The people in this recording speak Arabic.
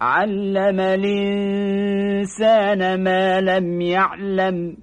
علم الإنسان ما لم يعلم.